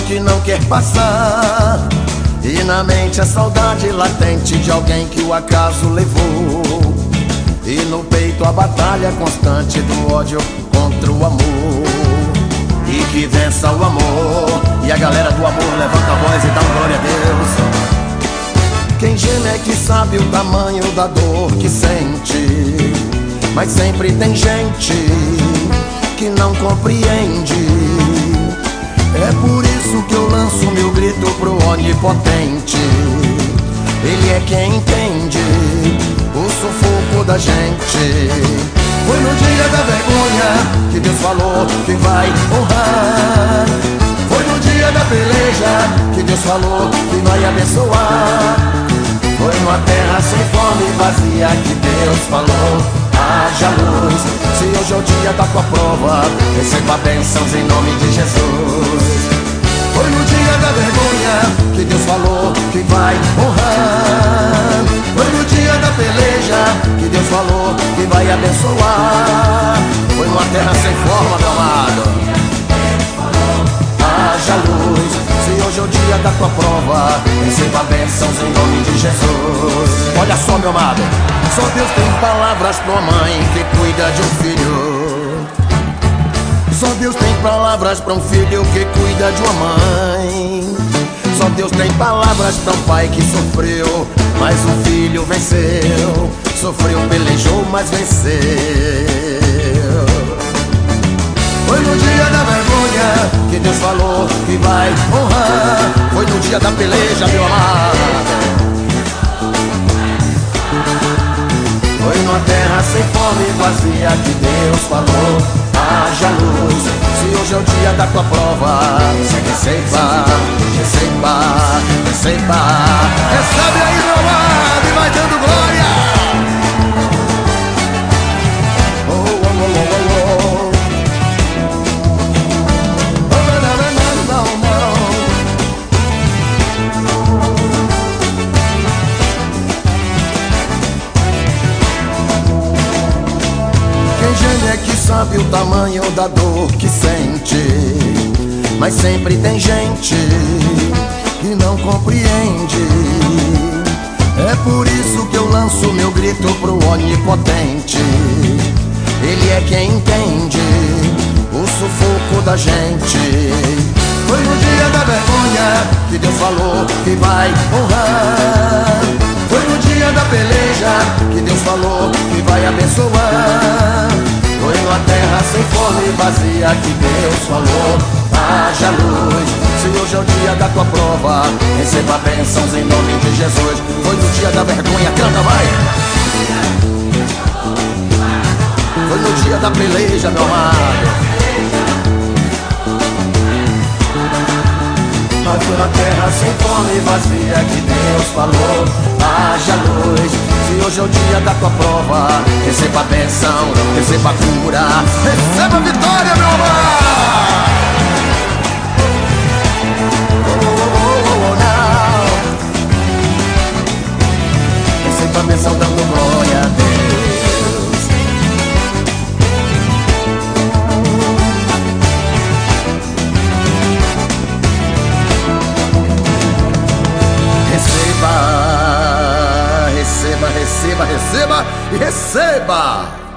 que não quer passar. E na mente a saudade latente de alguém que o acaso levou. E no peito a batalha constante do ódio contra o amor. E que vença o amor. E a galera do amor levanta a voz e dá glória a Deus. Quem geme é que sabe o tamanho da dor que sente. Mas sempre tem gente que não compreende. É por isso que eu lanço meu grito pro onipotente. Ele é quem entende o sufoco da gente. Foi no dia da vergonha que Deus falou que vai honrar. Foi no dia da peleja que Deus falou que vai abençoar. Foi numa terra sem fome e vazia que Deus falou haja luz. Se hoje é o dia da tua prova, receba bênçãos em nome de Jesus. Foi no dia da vergonha que Deus falou que vai honrar. Foi no dia da peleja que Deus falou que vai abençoar. Foi numa terra sem forma, meu amado. Haja luz. Se hoje é o dia da tua prova, receba bênçãos em nome de Jesus. Olha só, meu amado. Só Deus tem palavras pra uma mãe que cuida de um filho. Só Deus tem palavras pra um filho que cuida de uma mãe. Só Deus tem palavras pra um pai que sofreu, mas o filho venceu. Sofreu, pelejou, mas venceu. Foi no dia da vergonha que Deus falou que vai honrar. Foi no dia da peleja, meu amado. Foi numa terra sem fome e vazia que Deus falou Receba, receba, receba. Recebe aí meu amado e vai dando glória. É que sabe o tamanho da dor que sente. Mas sempre tem gente que não compreende. É por isso que eu lanço meu grito pro onipotente. Ele é quem entende o sufoco da gente. Foi no dia da vergonha que Deus falou que vai honrar. Foi no dia da peleja que Deus falou que vai abençoar. Foi numa terra sem fome vazia que Deus falou Haja luz, se hoje é o dia da tua prova Receba bênçãos em nome de Jesus. Foi no dia da vergonha, canta vai. Foi no dia da peleja, meu amado. Mas foi na terra sem fome e vazia que Deus falou. Haja luz. Se hoje é o dia da tua prova, receba a benção, receba cura, receba a Receba receba, receba!